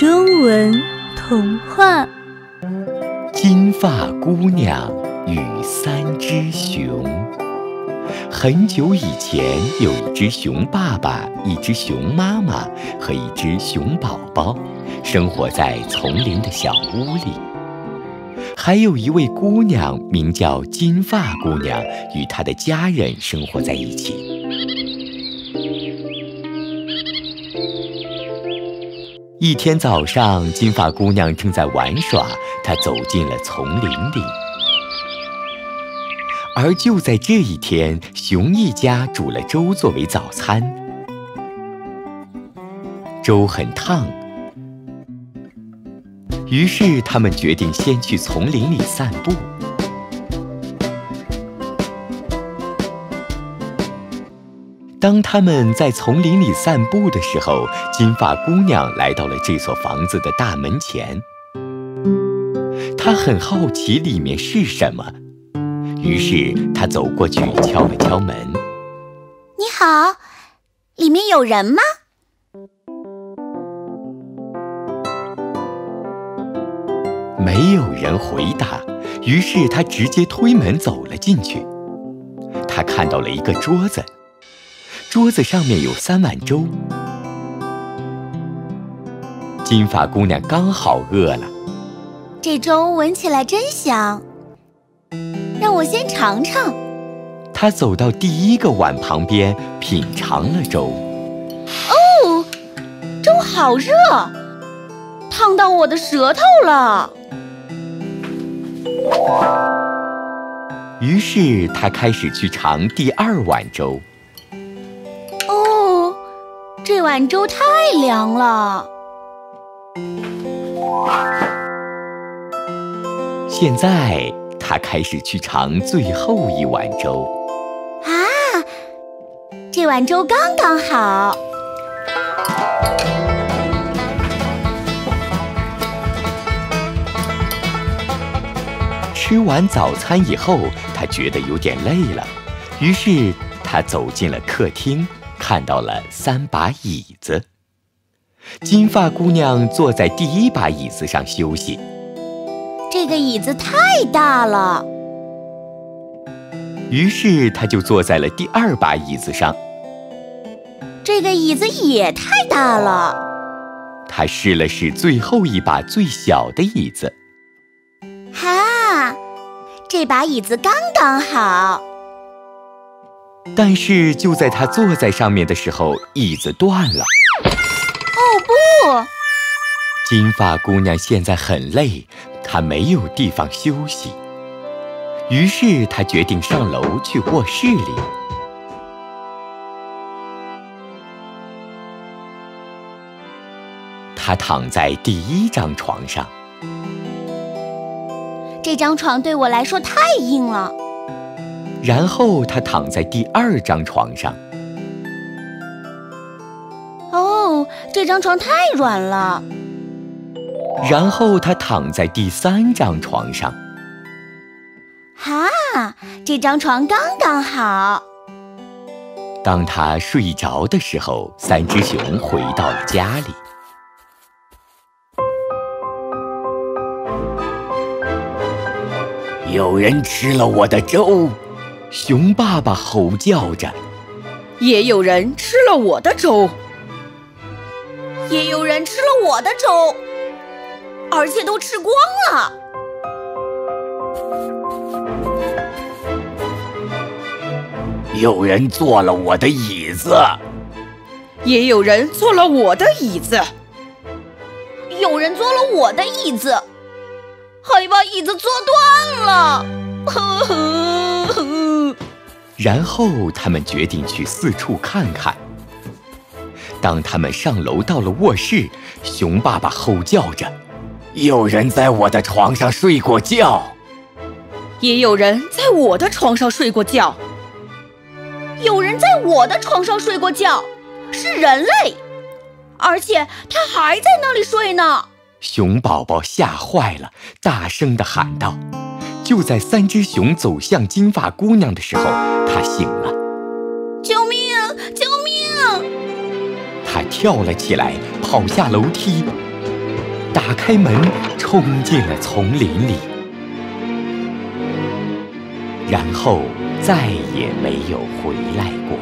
中文童话：金发姑娘与三只熊。很久以前，有一只熊爸爸、一只熊妈妈和一只熊宝宝，生活在丛林的小屋里。还有一位姑娘，名叫金发姑娘，与她的家人生活在一起。一天早上，金发姑娘正在玩耍，她走进了丛林里。而就在这一天，熊一家煮了粥作为早餐。粥很烫，于是他们决定先去丛林里散步。当他们在丛林里散步的时候，金发姑娘来到了这所房子的大门前。她很好奇里面是什么，于是她走过去敲了敲门。“你好，里面有人吗？”没有人回答，于是她直接推门走了进去。她看到了一个桌子。桌子上面有三碗粥，金发姑娘刚好饿了。这粥闻起来真香，让我先尝尝。她走到第一个碗旁边，品尝了粥。哦，粥好热，烫到我的舌头了。于是她开始去尝第二碗粥。这碗粥太凉了。现在他开始去尝最后一碗粥。啊，这碗粥刚刚好。吃完早餐以后，他觉得有点累了，于是他走进了客厅。看到了三把椅子，金发姑娘坐在第一把椅子上休息。这个椅子太大了，于是她就坐在了第二把椅子上。这个椅子也太大了，她试了试最后一把最小的椅子。哈，这把椅子刚刚好。但是就在他坐在上面的时候，椅子断了。哦不！金发姑娘现在很累，她没有地方休息，于是她决定上楼去卧室里。她躺在第一张床上，这张床对我来说太硬了。然后他躺在第二张床上。哦，这张床太软了。然后他躺在第三张床上。哈，这张床刚刚好。当他睡着的时候，三只熊回到了家里。有人吃了我的粥。熊爸爸吼叫着：“也有人吃了我的粥，也有人吃了我的粥，而且都吃光了。有人坐了我的椅子，也有人坐了我的椅子，有人坐了我的椅子，还把椅子坐断了。”呵呵。然后他们决定去四处看看。当他们上楼到了卧室，熊爸爸吼叫着：“有人在我的床上睡过觉，也有人在我的床上睡过觉，有人在我的床上睡过觉，是人类，而且他还在那里睡呢。”熊宝宝吓坏了，大声地喊道。就在三只熊走向金发姑娘的时候，她醒了。救命！救命！她跳了起来，跑下楼梯。打开门，冲进了丛林里，然后再也没有回来过。